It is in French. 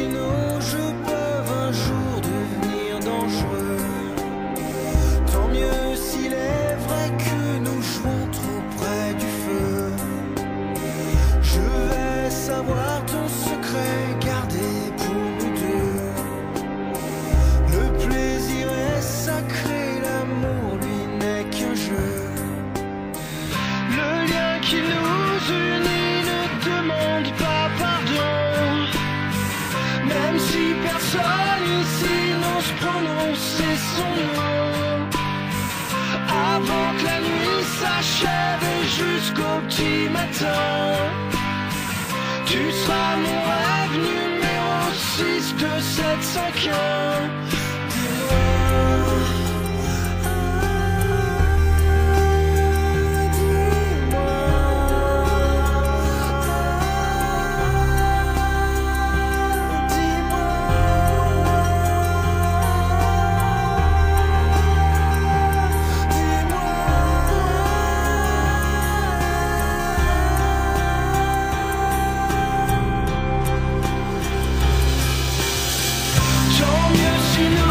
you know. Même si personne ici n'ose prononcer son nom. Avant que la nuit s'achève et jusqu'au petit matin. Tu seras mon rêve numéro 6 de 7 5 1 you. know